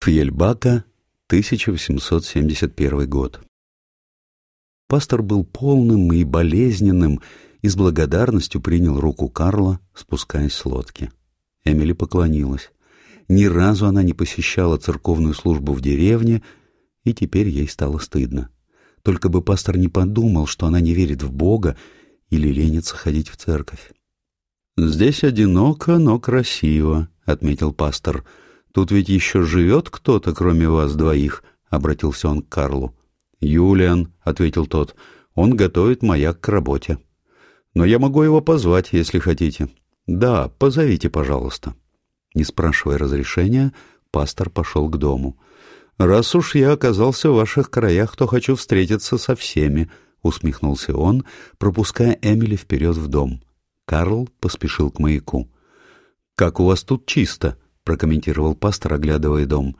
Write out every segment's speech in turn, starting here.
Фьельбака, 1871 год. Пастор был полным и болезненным и с благодарностью принял руку Карла, спускаясь с лодки. Эмили поклонилась. Ни разу она не посещала церковную службу в деревне, и теперь ей стало стыдно. Только бы пастор не подумал, что она не верит в Бога или ленится ходить в церковь. «Здесь одиноко, но красиво», — отметил пастор. «Тут ведь еще живет кто-то, кроме вас двоих», — обратился он к Карлу. «Юлиан», — ответил тот, — «он готовит маяк к работе». «Но я могу его позвать, если хотите». «Да, позовите, пожалуйста». Не спрашивая разрешения, пастор пошел к дому. «Раз уж я оказался в ваших краях, то хочу встретиться со всеми», — усмехнулся он, пропуская Эмили вперед в дом. Карл поспешил к маяку. «Как у вас тут чисто», — прокомментировал пастор, оглядывая дом.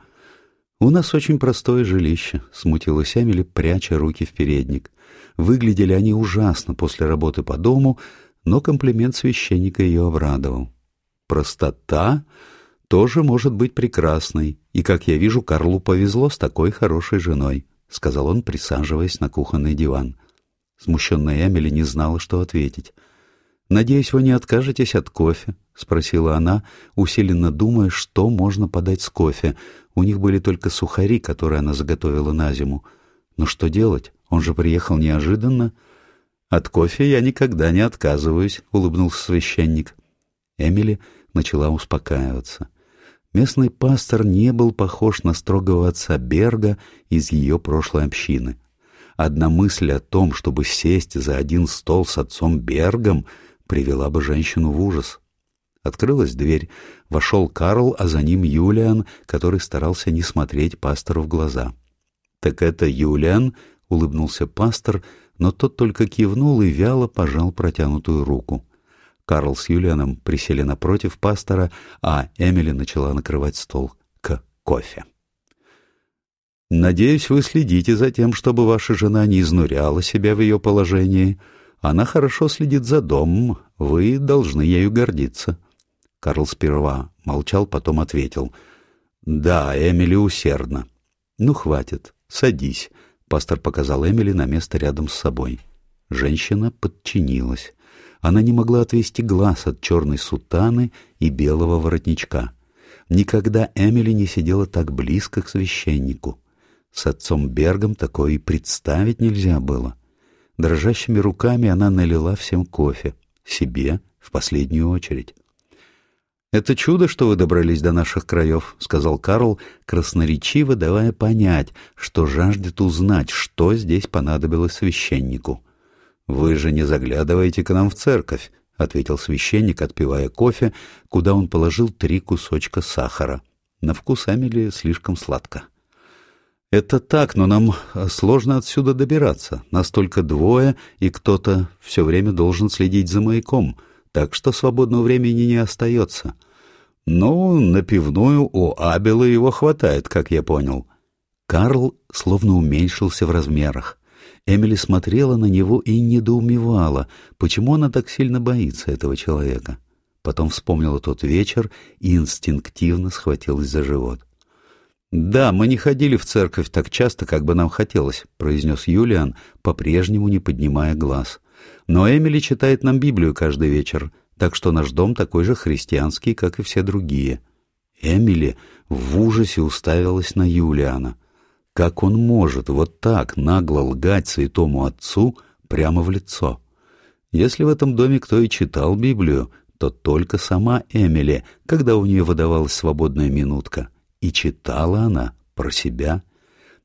«У нас очень простое жилище», — смутилась Эмили, пряча руки в передник. Выглядели они ужасно после работы по дому, но комплимент священника ее обрадовал. «Простота тоже может быть прекрасной, и, как я вижу, Карлу повезло с такой хорошей женой», — сказал он, присаживаясь на кухонный диван. Смущенная Эмили не знала, что ответить. «Надеюсь, вы не откажетесь от кофе?» — спросила она, усиленно думая, что можно подать с кофе. У них были только сухари, которые она заготовила на зиму. Но что делать? Он же приехал неожиданно. «От кофе я никогда не отказываюсь», — улыбнулся священник. Эмили начала успокаиваться. Местный пастор не был похож на строгого отца Берга из ее прошлой общины. Одна мысль о том, чтобы сесть за один стол с отцом Бергом, привела бы женщину в ужас. Открылась дверь, вошел Карл, а за ним Юлиан, который старался не смотреть пастору в глаза. «Так это Юлиан?» — улыбнулся пастор, но тот только кивнул и вяло пожал протянутую руку. Карл с Юлианом присели напротив пастора, а Эмили начала накрывать стол к кофе. «Надеюсь, вы следите за тем, чтобы ваша жена не изнуряла себя в ее положении. Она хорошо следит за домом, вы должны ею гордиться». Карл сперва молчал, потом ответил. «Да, Эмили усердно». «Ну, хватит, садись», — пастор показал Эмили на место рядом с собой. Женщина подчинилась она не могла отвести глаз от черной сутаны и белого воротничка. Никогда Эмили не сидела так близко к священнику. С отцом Бергом такое и представить нельзя было. Дрожащими руками она налила всем кофе, себе в последнюю очередь. «Это чудо, что вы добрались до наших краев», — сказал Карл, красноречиво давая понять, что жаждет узнать, что здесь понадобилось священнику. «Вы же не заглядываете к нам в церковь», — ответил священник, отпивая кофе, куда он положил три кусочка сахара. На вкус Амели слишком сладко. «Это так, но нам сложно отсюда добираться. Нас только двое, и кто-то все время должен следить за маяком, так что свободного времени не остается. Ну, на пивную у Абела его хватает, как я понял». Карл словно уменьшился в размерах. Эмили смотрела на него и недоумевала, почему она так сильно боится этого человека. Потом вспомнила тот вечер и инстинктивно схватилась за живот. «Да, мы не ходили в церковь так часто, как бы нам хотелось», — произнес Юлиан, по-прежнему не поднимая глаз. «Но Эмили читает нам Библию каждый вечер, так что наш дом такой же христианский, как и все другие». Эмили в ужасе уставилась на Юлиана — как он может вот так нагло лгать святому отцу прямо в лицо? Если в этом доме кто и читал Библию, то только сама Эмили, когда у нее выдавалась свободная минутка. И читала она про себя.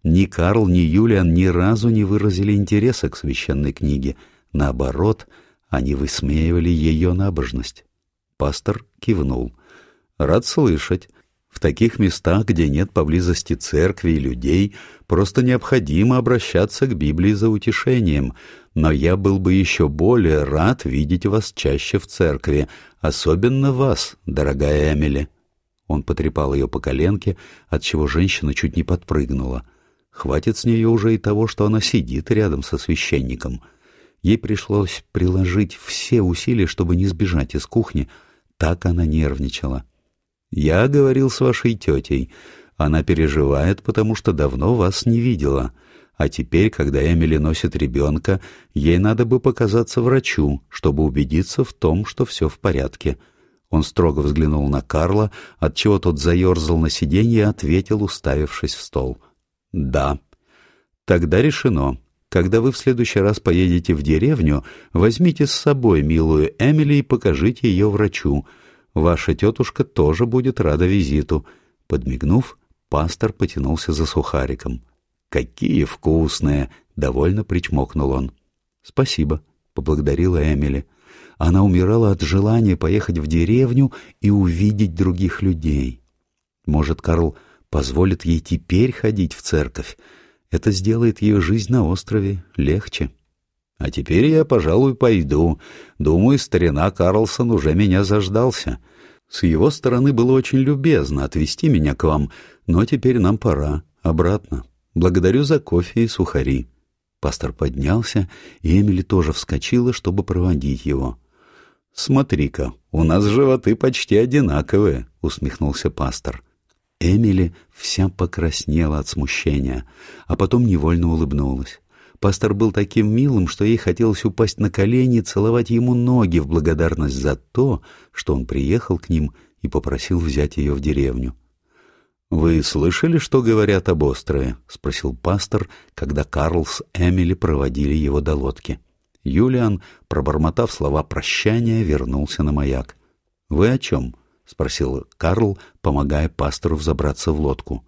Ни Карл, ни Юлиан ни разу не выразили интереса к священной книге. Наоборот, они высмеивали ее набожность. Пастор кивнул. «Рад слышать. В таких местах, где нет поблизости церкви и людей, просто необходимо обращаться к Библии за утешением. Но я был бы еще более рад видеть вас чаще в церкви, особенно вас, дорогая Эмили. Он потрепал ее по коленке, отчего женщина чуть не подпрыгнула. Хватит с нее уже и того, что она сидит рядом со священником. Ей пришлось приложить все усилия, чтобы не сбежать из кухни. Так она нервничала. — я говорил с вашей тетей. Она переживает, потому что давно вас не видела. А теперь, когда Эмили носит ребенка, ей надо бы показаться врачу, чтобы убедиться в том, что все в порядке. Он строго взглянул на Карла, отчего тот заерзал на сиденье и ответил, уставившись в стол. «Да». «Тогда решено. Когда вы в следующий раз поедете в деревню, возьмите с собой милую Эмили и покажите ее врачу. Ваша тетушка тоже будет рада визиту». Подмигнув, пастор потянулся за сухариком. «Какие вкусные!» — довольно причмокнул он. «Спасибо», — поблагодарила Эмили. Она умирала от желания поехать в деревню и увидеть других людей. Может, Карл позволит ей теперь ходить в церковь? Это сделает ее жизнь на острове легче. А теперь я, пожалуй, пойду. Думаю, старина Карлсон уже меня заждался. С его стороны было очень любезно отвезти меня к вам, но теперь нам пора. Обратно. Благодарю за кофе и сухари. Пастор поднялся, и Эмили тоже вскочила, чтобы проводить его. «Смотри-ка, у нас животы почти одинаковые», — усмехнулся пастор. Эмили вся покраснела от смущения, а потом невольно улыбнулась. Пастор был таким милым, что ей хотелось упасть на колени и целовать ему ноги в благодарность за то, что он приехал к ним и попросил взять ее в деревню. «Вы слышали, что говорят об острове?» — спросил пастор, когда Карл с Эмили проводили его до лодки. Юлиан, пробормотав слова прощания, вернулся на маяк. «Вы о чем?» — спросил Карл, помогая пастору взобраться в лодку.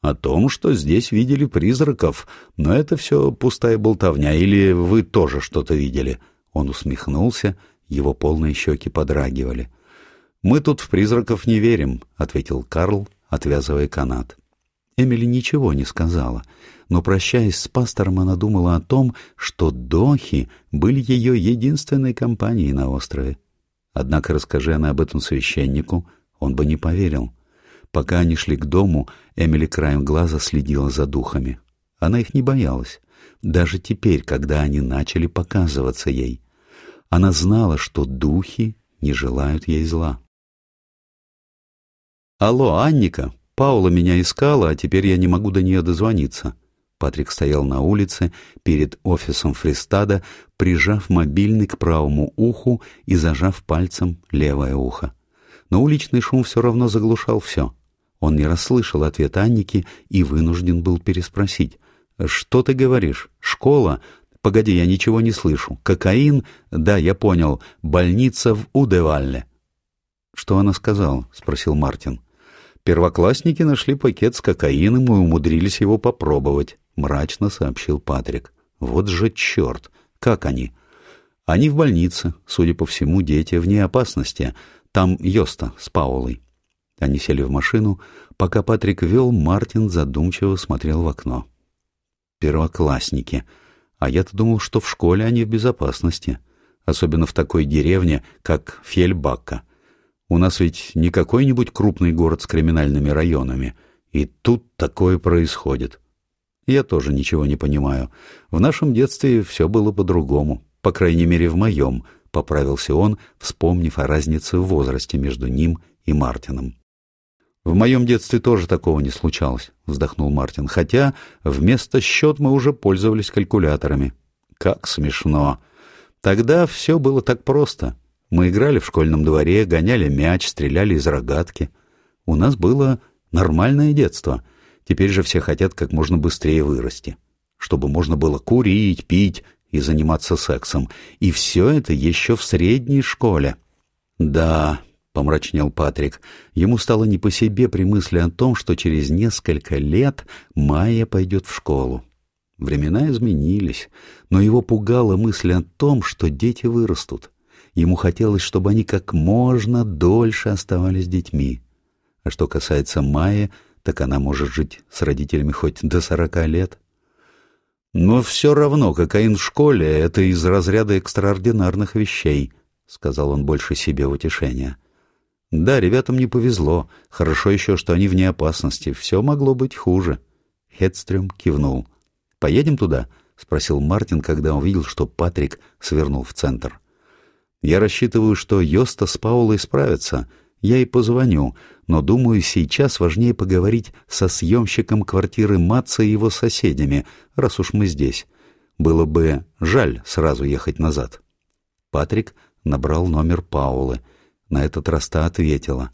«О том, что здесь видели призраков, но это все пустая болтовня, или вы тоже что-то видели?» Он усмехнулся, его полные щеки подрагивали. «Мы тут в призраков не верим», — ответил Карл, отвязывая канат. Эмили ничего не сказала, но, прощаясь с пастором, она думала о том, что дохи были ее единственной компанией на острове. Однако расскажи она об этом священнику, он бы не поверил. Пока они шли к дому, Эмили краем глаза следила за духами. Она их не боялась, даже теперь, когда они начали показываться ей. Она знала, что духи не желают ей зла. «Алло, Анника, Паула меня искала, а теперь я не могу до нее дозвониться». Патрик стоял на улице перед офисом Фристада, прижав мобильный к правому уху и зажав пальцем левое ухо. Но уличный шум все равно заглушал все. Он не расслышал ответ Анники и вынужден был переспросить. «Что ты говоришь? Школа? Погоди, я ничего не слышу. Кокаин? Да, я понял. Больница в Удевалле». «Что она сказала?» — спросил Мартин. «Первоклассники нашли пакет с кокаином и умудрились его попробовать мрачно сообщил Патрик. Вот же черт! Как они? Они в больнице, судя по всему, дети вне опасности. Там Йоста с Паулой. Они сели в машину. Пока Патрик вел, Мартин задумчиво смотрел в окно. Первоклассники. А я-то думал, что в школе они в безопасности. Особенно в такой деревне, как Фельбакка. У нас ведь не какой-нибудь крупный город с криминальными районами. И тут такое происходит. Я тоже ничего не понимаю. В нашем детстве все было по-другому. По крайней мере, в моем, — поправился он, вспомнив о разнице в возрасте между ним и Мартином. «В моем детстве тоже такого не случалось», — вздохнул Мартин, «хотя вместо счет мы уже пользовались калькуляторами». «Как смешно! Тогда все было так просто. Мы играли в школьном дворе, гоняли мяч, стреляли из рогатки. У нас было нормальное детство — Теперь же все хотят как можно быстрее вырасти, чтобы можно было курить, пить и заниматься сексом. И все это еще в средней школе. Да, — помрачнел Патрик. Ему стало не по себе при мысли о том, что через несколько лет Майя пойдет в школу. Времена изменились, но его пугала мысль о том, что дети вырастут. Ему хотелось, чтобы они как можно дольше оставались детьми. А что касается Майи, так она может жить с родителями хоть до сорока лет. Но все равно кокаин в школе — это из разряда экстраординарных вещей, — сказал он больше себе в утешение. Да, ребятам не повезло. Хорошо еще, что они вне опасности. Все могло быть хуже. Хедстрем кивнул. «Поедем туда?» — спросил Мартин, когда увидел, что Патрик свернул в центр. «Я рассчитываю, что Йоста с Паулой справятся. Я и позвоню, но, думаю, сейчас важнее поговорить со съемщиком квартиры Матца и его соседями, раз уж мы здесь. Было бы жаль сразу ехать назад. Патрик набрал номер Паулы. На этот раз та ответила.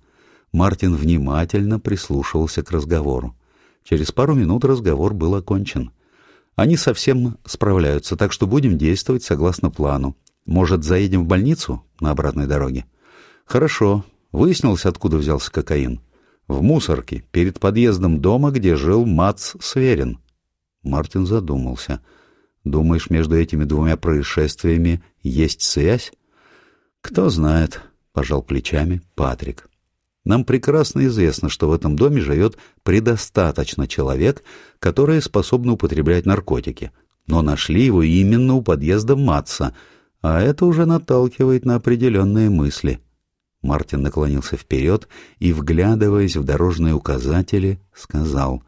Мартин внимательно прислушивался к разговору. Через пару минут разговор был окончен. Они совсем справляются, так что будем действовать согласно плану. Может, заедем в больницу на обратной дороге? Хорошо. Выяснилось, откуда взялся кокаин. В мусорке, перед подъездом дома, где жил Мац Сверин. Мартин задумался. Думаешь, между этими двумя происшествиями есть связь? Кто знает, пожал плечами Патрик. Нам прекрасно известно, что в этом доме живет предостаточно человек, которые способны употреблять наркотики. Но нашли его именно у подъезда Матса, а это уже наталкивает на определенные мысли. Мартин наклонился вперед и, вглядываясь в дорожные указатели, сказал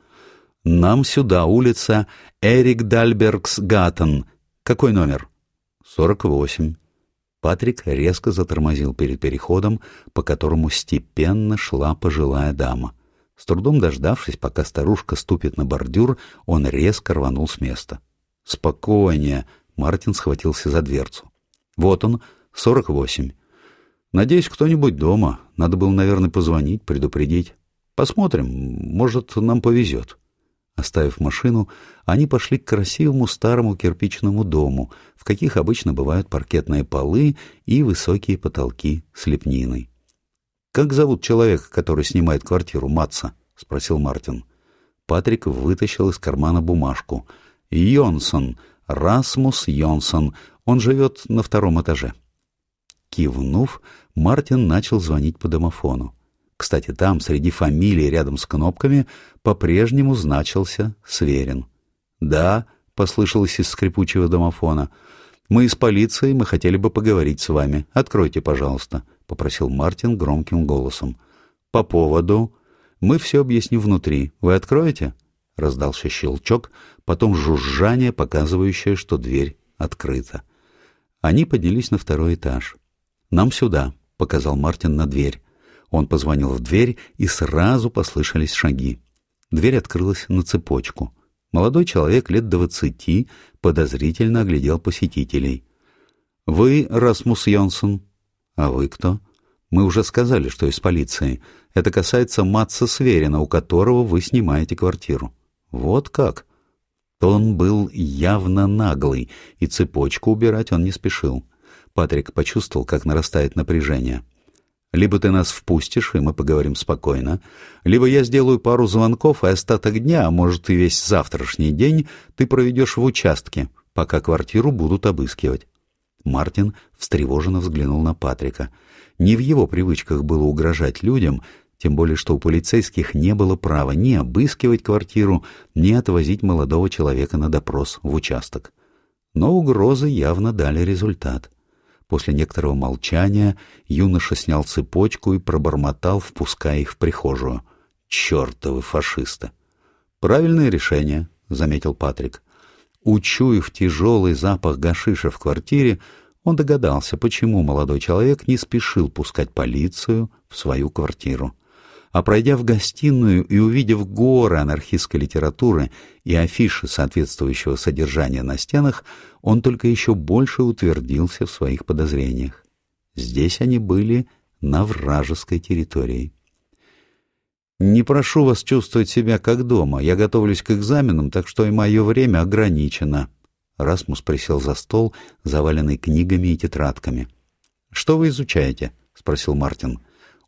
«Нам сюда, улица Эрик Дальбергс Гаттен. Какой номер?» «Сорок восемь». Патрик резко затормозил перед переходом, по которому степенно шла пожилая дама. С трудом дождавшись, пока старушка ступит на бордюр, он резко рванул с места. «Спокойнее!» — Мартин схватился за дверцу. «Вот он, сорок восемь. Надеюсь, кто-нибудь дома. Надо было, наверное, позвонить, предупредить. Посмотрим, может, нам повезет». Оставив машину, они пошли к красивому старому кирпичному дому, в каких обычно бывают паркетные полы и высокие потолки с лепниной. «Как зовут человека, который снимает квартиру, Матца?» — спросил Мартин. Патрик вытащил из кармана бумажку. «Йонсон, Расмус Йонсон. Он живет на втором этаже». Кивнув, Мартин начал звонить по домофону. Кстати, там, среди фамилий рядом с кнопками, по-прежнему значился Сверин. «Да», — послышалось из скрипучего домофона, — «мы из полиции, мы хотели бы поговорить с вами. Откройте, пожалуйста», — попросил Мартин громким голосом. «По поводу...» «Мы все объясним внутри. Вы откроете?» Раздался щелчок, потом жужжание, показывающее, что дверь открыта. Они поднялись на второй этаж. «Нам сюда», — показал Мартин на дверь. Он позвонил в дверь, и сразу послышались шаги. Дверь открылась на цепочку. Молодой человек лет двадцати подозрительно оглядел посетителей. «Вы Расмус Йонсон?» «А вы кто?» «Мы уже сказали, что из полиции. Это касается Матса Сверина, у которого вы снимаете квартиру». «Вот как?» Тон был явно наглый, и цепочку убирать он не спешил. Патрик почувствовал, как нарастает напряжение. Либо ты нас впустишь, и мы поговорим спокойно, либо я сделаю пару звонков, и остаток дня, а может и весь завтрашний день, ты проведешь в участке, пока квартиру будут обыскивать. Мартин встревоженно взглянул на Патрика. Не в его привычках было угрожать людям, тем более что у полицейских не было права ни обыскивать квартиру, ни отвозить молодого человека на допрос в участок. Но угрозы явно дали результат. После некоторого молчания юноша снял цепочку и пробормотал, впуская их в прихожую. «Чертовы фашисты!» «Правильное решение», — заметил Патрик. Учуяв тяжелый запах гашиша в квартире, он догадался, почему молодой человек не спешил пускать полицию в свою квартиру а пройдя в гостиную и увидев горы анархистской литературы и афиши соответствующего содержания на стенах, он только еще больше утвердился в своих подозрениях. Здесь они были на вражеской территории. «Не прошу вас чувствовать себя как дома. Я готовлюсь к экзаменам, так что и мое время ограничено». Расмус присел за стол, заваленный книгами и тетрадками. «Что вы изучаете?» — спросил Мартин.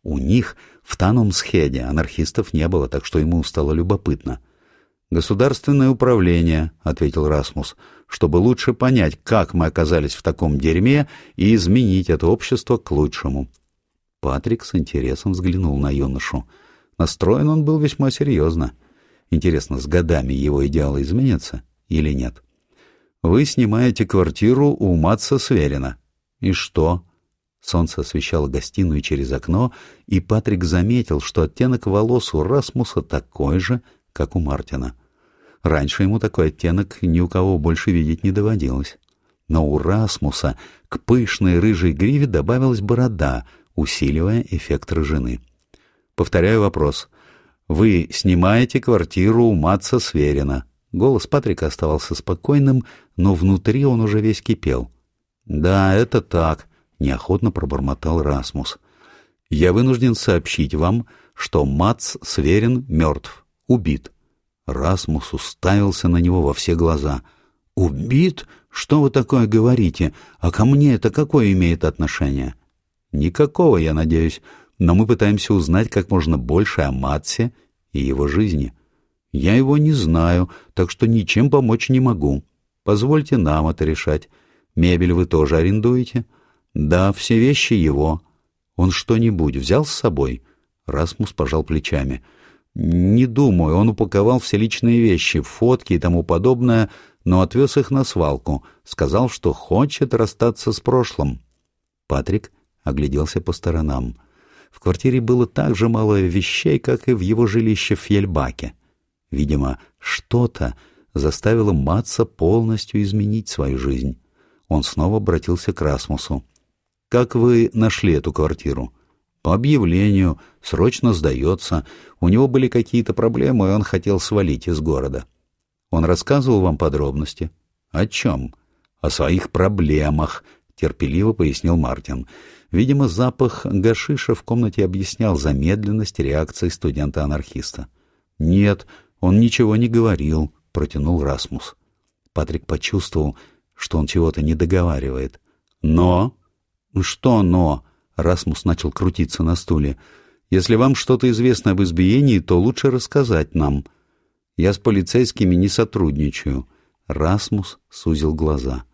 У них в Танумсхеде анархистов не было, так что ему стало любопытно. «Государственное управление», — ответил Расмус, «чтобы лучше понять, как мы оказались в таком дерьме и изменить это общество к лучшему». Патрик с интересом взглянул на юношу. Настроен он был весьма серьезно. Интересно, с годами его идеалы изменятся или нет? «Вы снимаете квартиру у Матса Сверина». «И что?» Солнце освещало гостиную через окно, и Патрик заметил, что оттенок волос у Расмуса такой же, как у Мартина. Раньше ему такой оттенок ни у кого больше видеть не доводилось. Но у Расмуса к пышной рыжей гриве добавилась борода, усиливая эффект рыжины. Повторяю вопрос. Вы снимаете квартиру у Матца Сверина. Голос Патрика оставался спокойным, но внутри он уже весь кипел. «Да, это так», — неохотно пробормотал Расмус. «Я вынужден сообщить вам, что Мац Сверин мертв, убит». Расмус уставился на него во все глаза. «Убит? Что вы такое говорите? А ко мне это какое имеет отношение?» «Никакого, я надеюсь, но мы пытаемся узнать как можно больше о Матсе и его жизни. Я его не знаю, так что ничем помочь не могу. Позвольте нам это решать. Мебель вы тоже арендуете? Да, все вещи его. Он что-нибудь взял с собой?» Расмус пожал плечами. «Не думаю, он упаковал все личные вещи, фотки и тому подобное, но отвез их на свалку. Сказал, что хочет расстаться с прошлым». Патрик огляделся по сторонам. В квартире было так же мало вещей, как и в его жилище в Фельбаке. Видимо, что-то заставило Матца полностью изменить свою жизнь. Он снова обратился к Расмусу. «Как вы нашли эту квартиру?» «По объявлению. Срочно сдается. У него были какие-то проблемы, и он хотел свалить из города». «Он рассказывал вам подробности?» «О чем?» «О своих проблемах», — терпеливо пояснил Мартин. Видимо, запах гашиша в комнате объяснял замедленность реакции студента-анархиста. «Нет, он ничего не говорил», — протянул Расмус. Патрик почувствовал, что он чего-то не договаривает. «Но?» «Что «но»?» — Расмус начал крутиться на стуле. «Если вам что-то известно об избиении, то лучше рассказать нам. Я с полицейскими не сотрудничаю». Расмус сузил глаза.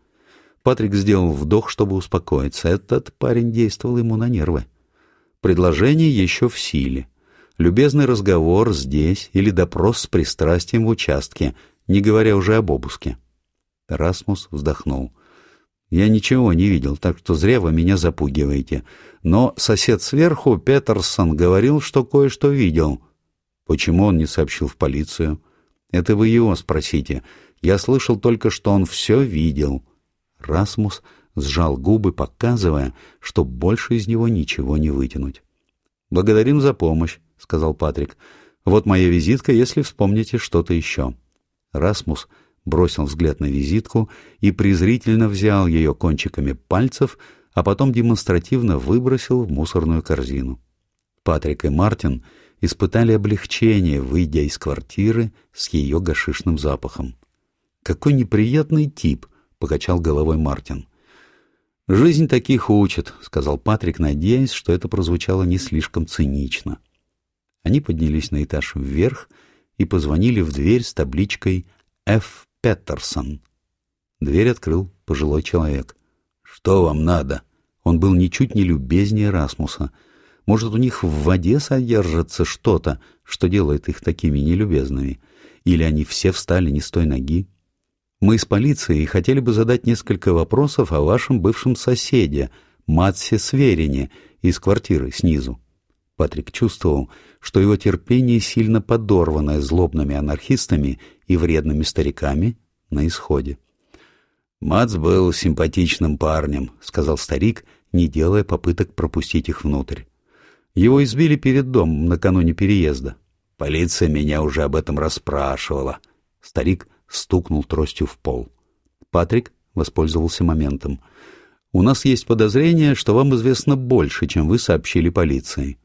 Патрик сделал вдох, чтобы успокоиться. Этот парень действовал ему на нервы. Предложение еще в силе. Любезный разговор здесь или допрос с пристрастием в участке, не говоря уже об обыске. Расмус вздохнул. «Я ничего не видел, так что зря вы меня запугиваете. Но сосед сверху, Петерсон, говорил, что кое-что видел. Почему он не сообщил в полицию? Это вы его спросите. Я слышал только, что он все видел». Расмус сжал губы, показывая, что больше из него ничего не вытянуть. «Благодарим за помощь», — сказал Патрик. «Вот моя визитка, если вспомните что-то еще». Расмус бросил взгляд на визитку и презрительно взял ее кончиками пальцев, а потом демонстративно выбросил в мусорную корзину. Патрик и Мартин испытали облегчение, выйдя из квартиры с ее гашишным запахом. «Какой неприятный тип!» покачал головой Мартин. «Жизнь таких учит», — сказал Патрик, надеясь, что это прозвучало не слишком цинично. Они поднялись на этаж вверх и позвонили в дверь с табличкой «Ф. Петерсон». Дверь открыл пожилой человек. «Что вам надо?» Он был ничуть не любезнее Расмуса. Может, у них в воде содержится что-то, что делает их такими нелюбезными? Или они все встали не с той ноги? Мы из полиции и хотели бы задать несколько вопросов о вашем бывшем соседе, Матсе Сверине, из квартиры снизу. Патрик чувствовал, что его терпение сильно подорванное злобными анархистами и вредными стариками на исходе. «Мац был симпатичным парнем», — сказал старик, не делая попыток пропустить их внутрь. Его избили перед домом накануне переезда. Полиция меня уже об этом расспрашивала. Старик стукнул тростью в пол. Патрик воспользовался моментом. «У нас есть подозрение, что вам известно больше, чем вы сообщили полиции».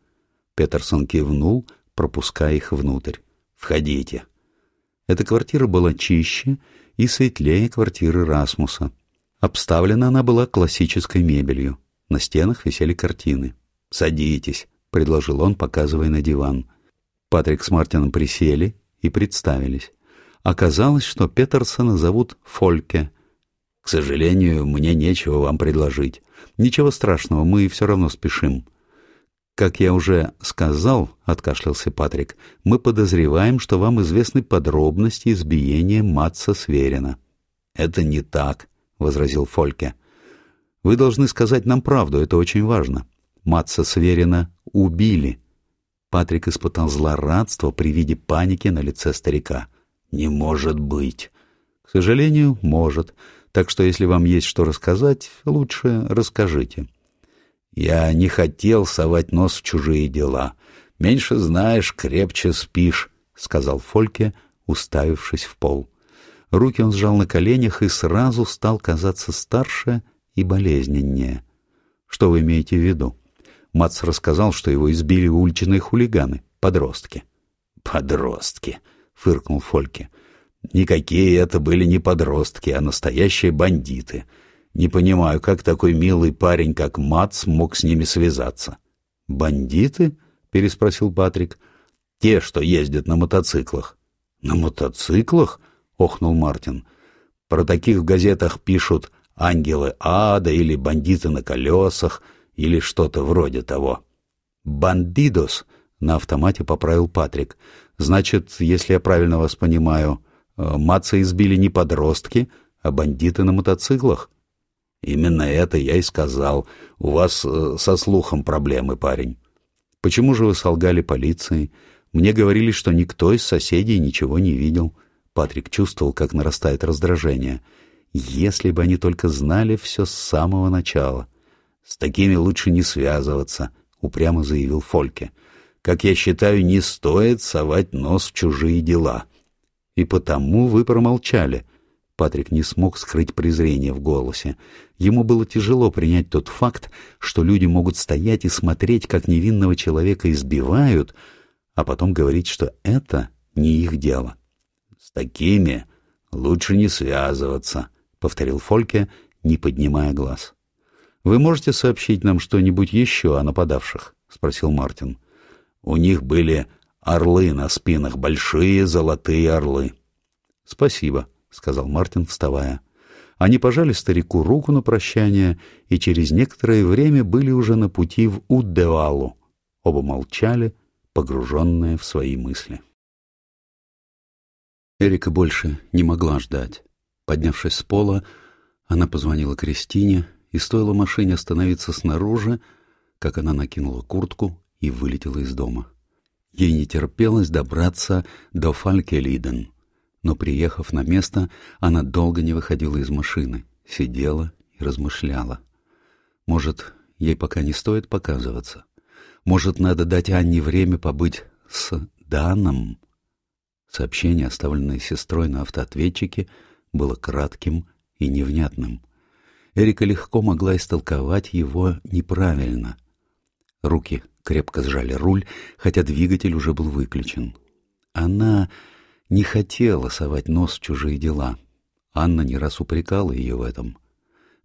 Петерсон кивнул, пропуская их внутрь. «Входите». Эта квартира была чище и светлее квартиры Расмуса. Обставлена она была классической мебелью. На стенах висели картины. «Садитесь», — предложил он, показывая на диван. Патрик с Мартином присели и представились. Оказалось, что Петерсона зовут Фольке. К сожалению, мне нечего вам предложить. Ничего страшного, мы все равно спешим. Как я уже сказал, — откашлялся Патрик, — мы подозреваем, что вам известны подробности избиения Матца Сверина. — Это не так, — возразил Фольке. — Вы должны сказать нам правду, это очень важно. Матца Сверина убили. Патрик испытал злорадство при виде паники на лице старика. — не может быть. К сожалению, может. Так что если вам есть что рассказать, лучше расскажите. Я не хотел совать нос в чужие дела. Меньше знаешь, крепче спишь, — сказал Фольке, уставившись в пол. Руки он сжал на коленях и сразу стал казаться старше и болезненнее. Что вы имеете в виду? Мац рассказал, что его избили уличные хулиганы, подростки. «Подростки!» — фыркнул Фольке. «Никакие это были не подростки, а настоящие бандиты. Не понимаю, как такой милый парень, как Мац, мог с ними связаться». «Бандиты?» — переспросил Патрик. «Те, что ездят на мотоциклах». «На мотоциклах?» — охнул Мартин. «Про таких в газетах пишут «ангелы ада» или «бандиты на колесах» или что-то вроде того». «Бандидос», — на автомате поправил Патрик. «Значит, если я правильно вас понимаю, э, Маца избили не подростки, а бандиты на мотоциклах?» «Именно это я и сказал. У вас э, со слухом проблемы, парень». «Почему же вы солгали полиции? Мне говорили, что никто из соседей ничего не видел». Патрик чувствовал, как нарастает раздражение. «Если бы они только знали все с самого начала». «С такими лучше не связываться», — упрямо заявил Фольке. «Как я считаю, не стоит совать нос в чужие дела». «И потому вы промолчали», Патрик не смог скрыть презрение в голосе. Ему было тяжело принять тот факт, что люди могут стоять и смотреть, как невинного человека избивают, а потом говорить, что это не их дело. «С такими лучше не связываться», — повторил Фольке, не поднимая глаз. «Вы можете сообщить нам что-нибудь еще о нападавших?» — спросил Мартин. «У них были орлы на спинах, большие золотые орлы». «Спасибо», — сказал Мартин, вставая. Они пожали старику руку на прощание и через некоторое время были уже на пути в Уддевалу. Оба молчали, погруженные в свои мысли. Эрика больше не могла ждать. Поднявшись с пола, она позвонила Кристине, и стоило машине остановиться снаружи, как она накинула куртку и вылетела из дома. Ей не терпелось добраться до Фалькелиден, но, приехав на место, она долго не выходила из машины, сидела и размышляла. Может, ей пока не стоит показываться? Может, надо дать Анне время побыть с Даном? Сообщение, оставленное сестрой на автоответчике, было кратким и невнятным. Эрика легко могла истолковать его неправильно. Руки крепко сжали руль, хотя двигатель уже был выключен. Она не хотела совать нос в чужие дела. Анна не раз упрекала ее в этом.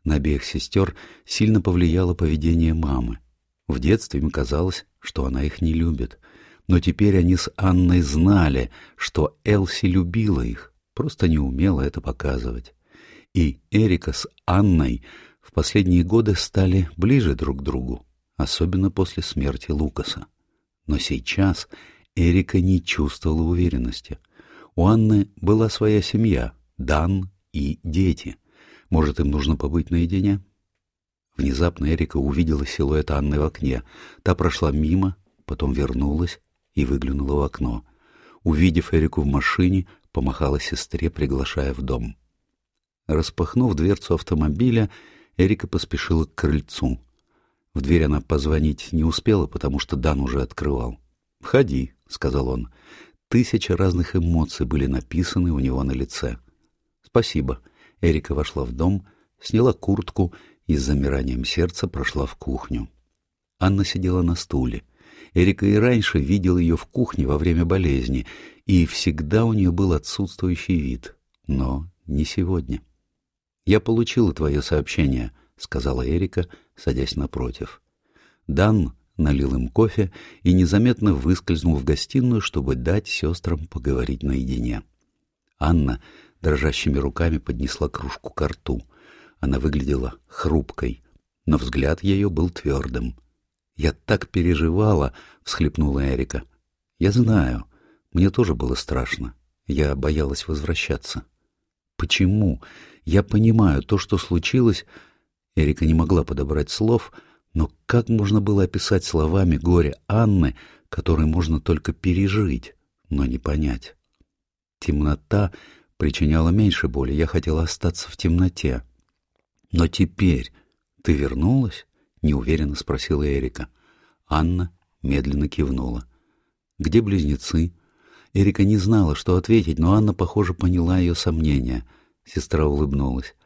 На обеих сестер сильно повлияло поведение мамы. В детстве им казалось, что она их не любит. Но теперь они с Анной знали, что Элси любила их, просто не умела это показывать. И Эрика с Анной в последние годы стали ближе друг к другу, особенно после смерти Лукаса. Но сейчас Эрика не чувствовала уверенности — у Анны была своя семья, Дан и дети. Может, им нужно побыть наедине? Внезапно Эрика увидела силуэт Анны в окне. Та прошла мимо, потом вернулась и выглянула в окно. Увидев Эрику в машине, помахала сестре, приглашая в дом. Распахнув дверцу автомобиля, Эрика поспешила к крыльцу. В дверь она позвонить не успела, потому что Дан уже открывал. «Входи», — сказал он. Тысячи разных эмоций были написаны у него на лице. «Спасибо». Эрика вошла в дом, сняла куртку и с замиранием сердца прошла в кухню. Анна сидела на стуле. Эрика и раньше видел ее в кухне во время болезни, и всегда у нее был отсутствующий вид. Но не сегодня. «Я получила твое сообщение», — сказала Эрика, садясь напротив. Дан налил им кофе и незаметно выскользнул в гостиную, чтобы дать сестрам поговорить наедине. Анна дрожащими руками поднесла кружку к рту. Она выглядела хрупкой, но взгляд ее был твердым. «Я так переживала!» — всхлипнула Эрика. «Я знаю. Мне тоже было страшно. Я боялась возвращаться». «Почему? Я понимаю, то, что случилось...» Эрика не могла подобрать слов — но как можно было описать словами горе Анны, которое можно только пережить, но не понять? Темнота причиняла меньше боли, я хотела остаться в темноте. Но теперь ты вернулась? неуверенно спросила Эрика. Анна медленно кивнула. «Где близнецы?» Эрика не знала, что ответить, но Анна, похоже, поняла ее сомнения. Сестра улыбнулась.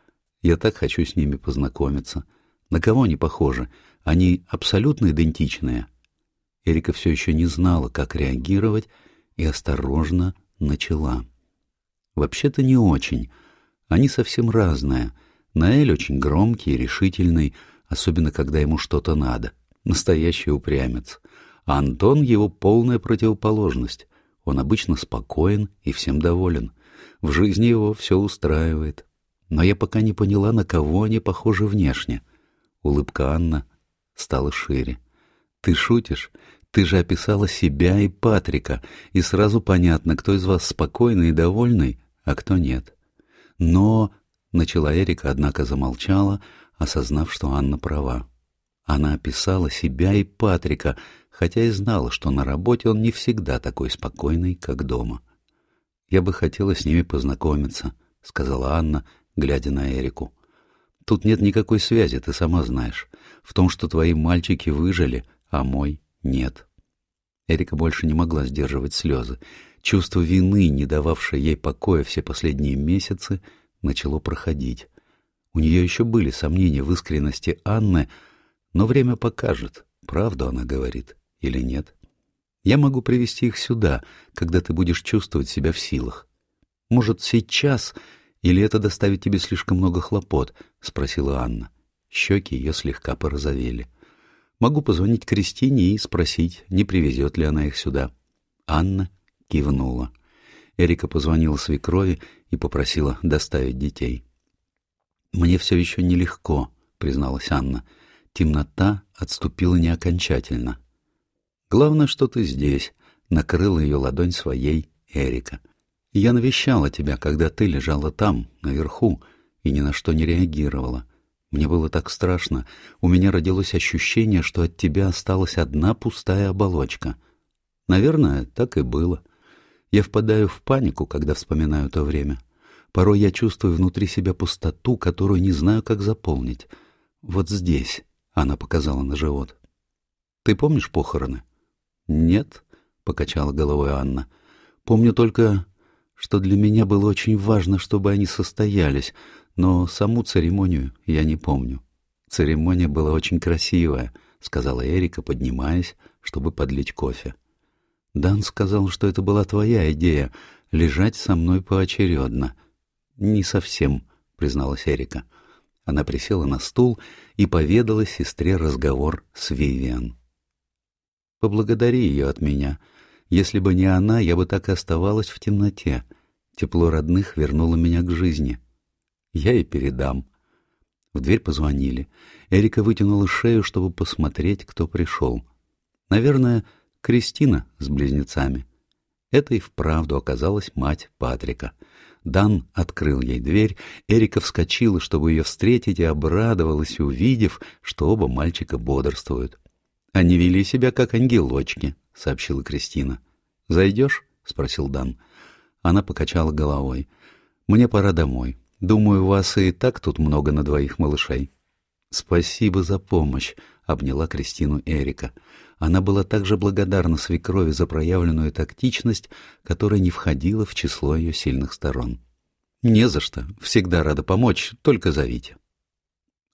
«Я так хочу с ними познакомиться. На кого они похожи? Они абсолютно идентичные». Эрика все еще не знала, как реагировать, и осторожно начала. «Вообще-то не очень. Они совсем разные. Наэль очень громкий и решительный, особенно когда ему что-то надо. Настоящий упрямец. А Антон — его полная противоположность. Он обычно спокоен и всем доволен. В жизни его все устраивает. Но я пока не поняла, на кого они похожи внешне. Улыбка Анна стала шире. «Ты шутишь? Ты же описала себя и Патрика, и сразу понятно, кто из вас спокойный и довольный, а кто нет. Но...» — начала Эрика, однако замолчала, осознав, что Анна права. Она описала себя и Патрика, хотя и знала, что на работе он не всегда такой спокойный, как дома. «Я бы хотела с ними познакомиться», — сказала Анна, глядя на Эрику. «Тут нет никакой связи, ты сама знаешь. В том, что твои мальчики выжили, а мой нет». Эрика больше не могла сдерживать слезы. Чувство вины, не дававшее ей покоя все последние месяцы, начало проходить. У нее еще были сомнения в искренности Анны, но время покажет, правду она говорит или нет. Я могу привести их сюда, когда ты будешь чувствовать себя в силах. Может, сейчас, или это доставит тебе слишком много хлопот? — спросила Анна. Щеки ее слегка порозовели. Могу позвонить Кристине и спросить, не привезет ли она их сюда. Анна кивнула. Эрика позвонила свекрови и попросила доставить детей. «Мне все еще нелегко», — призналась Анна. Темнота отступила не окончательно. «Главное, что ты здесь», — накрыла ее ладонь своей Эрика. «Я навещала тебя, когда ты лежала там, наверху, и ни на что не реагировала. Мне было так страшно. У меня родилось ощущение, что от тебя осталась одна пустая оболочка. Наверное, так и было. Я впадаю в панику, когда вспоминаю то время. Порой я чувствую внутри себя пустоту, которую не знаю, как заполнить. Вот здесь, — она показала на живот. Ты помнишь похороны? Нет, — покачала головой Анна. Помню только, что для меня было очень важно, чтобы они состоялись, но саму церемонию я не помню. Церемония была очень красивая, — сказала Эрика, поднимаясь, чтобы подлить кофе. Дан сказал, что это была твоя идея — лежать со мной поочередно — «Не совсем», — призналась Эрика. Она присела на стул и поведала сестре разговор с Вивиан. «Поблагодари ее от меня. Если бы не она, я бы так и оставалась в темноте. Тепло родных вернуло меня к жизни. Я и передам». В дверь позвонили. Эрика вытянула шею, чтобы посмотреть, кто пришел. Наверное, Кристина с близнецами. Это и вправду оказалась мать Патрика — Дан открыл ей дверь, Эрика вскочила, чтобы ее встретить, и обрадовалась, увидев, что оба мальчика бодрствуют. «Они вели себя как ангелочки», — сообщила Кристина. «Зайдешь?» — спросил Дан. Она покачала головой. «Мне пора домой. Думаю, вас и так тут много на двоих малышей». «Спасибо за помощь», — обняла Кристину Эрика. Она была также благодарна свекрови за проявленную тактичность, которая не входила в число ее сильных сторон. «Не за что. Всегда рада помочь. Только зовите».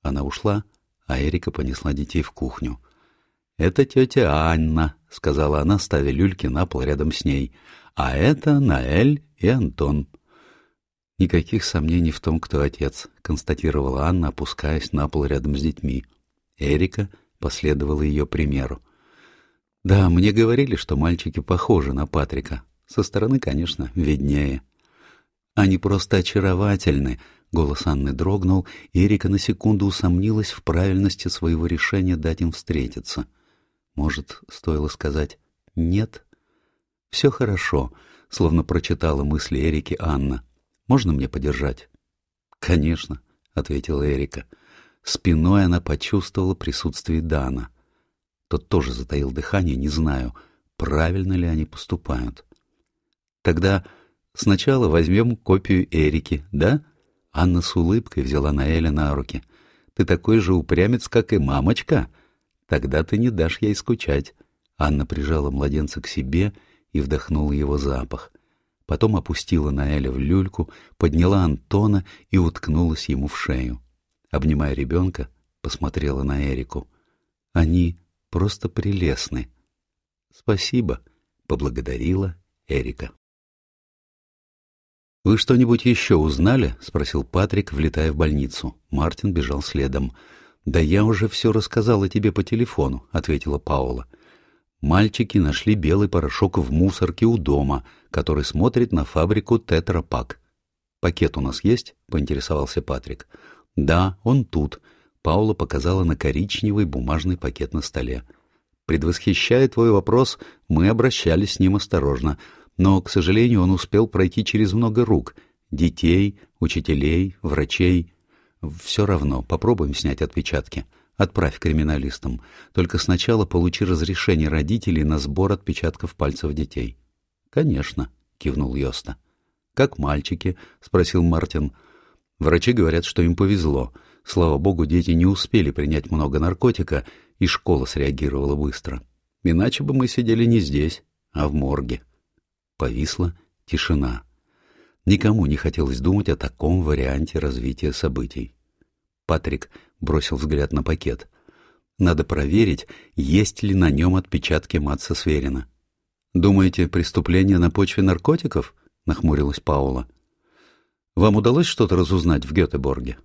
Она ушла, а Эрика понесла детей в кухню. «Это тетя Анна», — сказала она, ставя люльки на пол рядом с ней. «А это Наэль и Антон». «Никаких сомнений в том, кто отец», — констатировала Анна, опускаясь на пол рядом с детьми. Эрика последовала ее примеру. Да, мне говорили, что мальчики похожи на Патрика. Со стороны, конечно, виднее. Они просто очаровательны. Голос Анны дрогнул, и Эрика на секунду усомнилась в правильности своего решения дать им встретиться. Может, стоило сказать «нет»? «Все хорошо», — словно прочитала мысли Эрики Анна. «Можно мне подержать?» «Конечно», — ответила Эрика. Спиной она почувствовала присутствие Дана. Тот тоже затаил дыхание, не знаю, правильно ли они поступают. Тогда сначала возьмем копию Эрики, да? Анна с улыбкой взяла Наэля на руки. Ты такой же упрямец, как и мамочка. Тогда ты не дашь ей скучать. Анна прижала младенца к себе и вдохнула его запах. Потом опустила Наэля в люльку, подняла Антона и уткнулась ему в шею. Обнимая ребенка, посмотрела на Эрику. Они просто прелестны. Спасибо, поблагодарила Эрика. «Вы что-нибудь еще узнали?» — спросил Патрик, влетая в больницу. Мартин бежал следом. «Да я уже все рассказала тебе по телефону», — ответила Паула. Мальчики нашли белый порошок в мусорке у дома, который смотрит на фабрику Тетрапак. «Пакет у нас есть?» — поинтересовался Патрик. «Да, он тут». Паула показала на коричневый бумажный пакет на столе. «Предвосхищая твой вопрос, мы обращались с ним осторожно, но, к сожалению, он успел пройти через много рук — детей, учителей, врачей. Все равно, попробуем снять отпечатки». Отправь криминалистам. Только сначала получи разрешение родителей на сбор отпечатков пальцев детей. — Конечно, — кивнул Йоста. — Как мальчики? — спросил Мартин. Врачи говорят, что им повезло. Слава богу, дети не успели принять много наркотика, и школа среагировала быстро. Иначе бы мы сидели не здесь, а в морге. Повисла тишина. Никому не хотелось думать о таком варианте развития событий. Патрик бросил взгляд на пакет. Надо проверить, есть ли на нем отпечатки Матса Сверина. «Думаете, преступление на почве наркотиков?» — нахмурилась Паула. «Вам удалось что-то разузнать в Гетеборге?»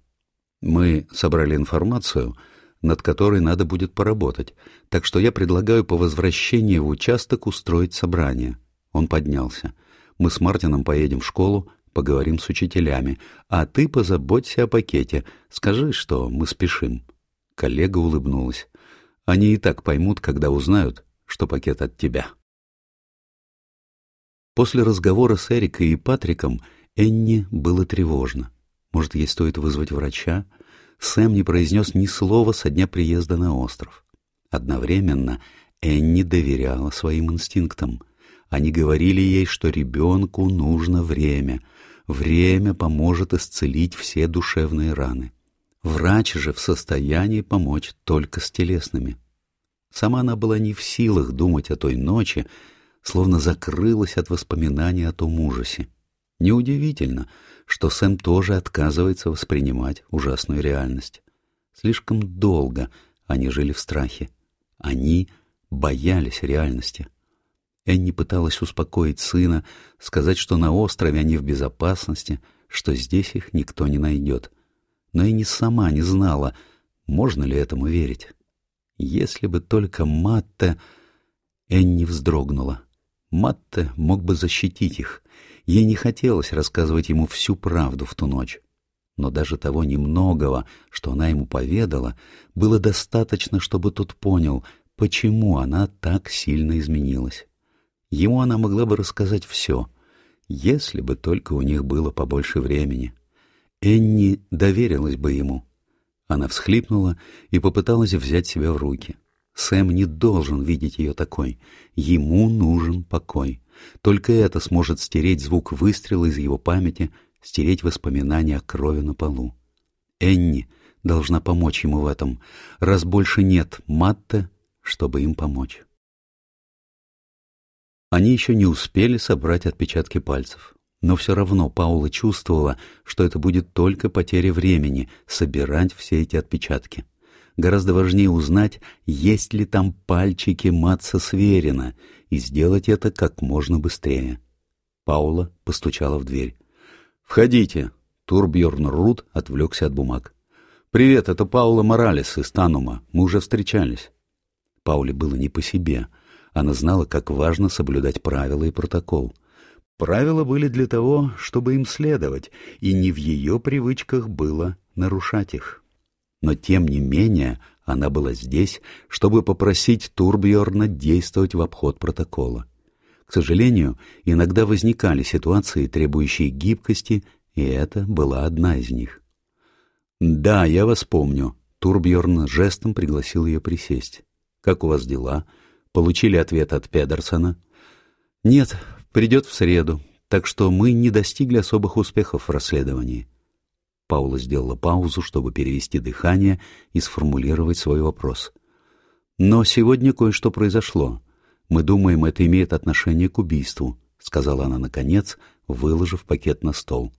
«Мы собрали информацию, над которой надо будет поработать, так что я предлагаю по возвращении в участок устроить собрание». Он поднялся. «Мы с Мартином поедем в школу, поговорим с учителями, а ты позаботься о пакете, скажи, что мы спешим». Коллега улыбнулась. «Они и так поймут, когда узнают, что пакет от тебя». После разговора с Эрикой и Патриком Энни было тревожно. Может, ей стоит вызвать врача? Сэм не произнес ни слова со дня приезда на остров. Одновременно Энни доверяла своим инстинктам. Они говорили ей, что ребенку нужно время — Время поможет исцелить все душевные раны. Врач же в состоянии помочь только с телесными. Сама она была не в силах думать о той ночи, словно закрылась от воспоминаний о том ужасе. Неудивительно, что Сэм тоже отказывается воспринимать ужасную реальность. Слишком долго они жили в страхе. Они боялись реальности. Энни пыталась успокоить сына, сказать, что на острове они в безопасности, что здесь их никто не найдет. Но Энни сама не знала, можно ли этому верить. Если бы только Матте... Энни вздрогнула. Матте мог бы защитить их. Ей не хотелось рассказывать ему всю правду в ту ночь. Но даже того немногого, что она ему поведала, было достаточно, чтобы тот понял, почему она так сильно изменилась. Ему она могла бы рассказать все, если бы только у них было побольше времени. Энни доверилась бы ему. Она всхлипнула и попыталась взять себя в руки. Сэм не должен видеть ее такой. Ему нужен покой. Только это сможет стереть звук выстрела из его памяти, стереть воспоминания о крови на полу. Энни должна помочь ему в этом, раз больше нет Матте, чтобы им помочь. Они еще не успели собрать отпечатки пальцев. Но все равно Паула чувствовала, что это будет только потеря времени собирать все эти отпечатки. Гораздо важнее узнать, есть ли там пальчики Матса Сверина, и сделать это как можно быстрее. Паула постучала в дверь. «Входите!» Турбьерн Рут отвлекся от бумаг. «Привет, это Паула Моралес из Танума. Мы уже встречались». Пауле было не по себе — она знала, как важно соблюдать правила и протокол. Правила были для того, чтобы им следовать, и не в ее привычках было нарушать их. Но тем не менее она была здесь, чтобы попросить Турбьорна действовать в обход протокола. К сожалению, иногда возникали ситуации, требующие гибкости, и это была одна из них. «Да, я вас помню», — Турбьорн жестом пригласил ее присесть. «Как у вас дела?» Получили ответ от Педерсона. Нет, придет в среду, так что мы не достигли особых успехов в расследовании. Паула сделала паузу, чтобы перевести дыхание и сформулировать свой вопрос. «Но сегодня кое-что произошло. Мы думаем, это имеет отношение к убийству», — сказала она наконец, выложив пакет на стол.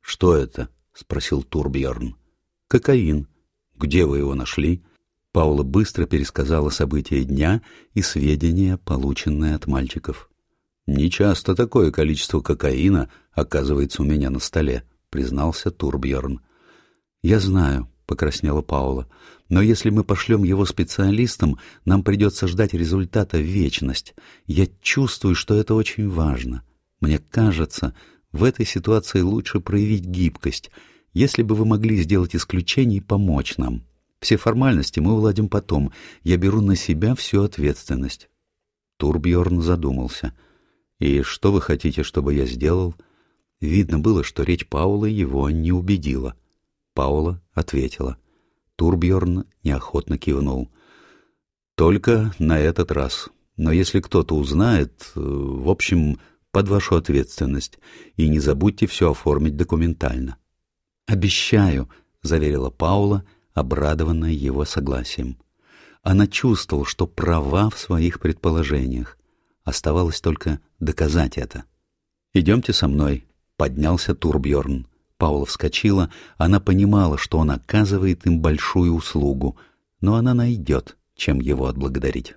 «Что это?» — спросил Турбьерн. «Кокаин. Где вы его нашли?» Паула быстро пересказала события дня и сведения, полученные от мальчиков. «Не часто такое количество кокаина оказывается у меня на столе», — признался Турбьерн. «Я знаю», — покраснела Паула, — «но если мы пошлем его специалистам, нам придется ждать результата вечность. Я чувствую, что это очень важно. Мне кажется, в этой ситуации лучше проявить гибкость, если бы вы могли сделать исключение и помочь нам. Все формальности мы уладим потом. Я беру на себя всю ответственность». Турбьерн задумался. «И что вы хотите, чтобы я сделал?» Видно было, что речь Паулы его не убедила. Паула ответила. Турбьерн неохотно кивнул. «Только на этот раз. Но если кто-то узнает, э, в общем, под вашу ответственность, и не забудьте все оформить документально». «Обещаю», — заверила Паула, обрадованная его согласием. Она чувствовала, что права в своих предположениях. Оставалось только доказать это. «Идемте со мной», Поднялся Турбьорн. Паула вскочила, она понимала, что он оказывает им большую услугу, но она найдет, чем его отблагодарить.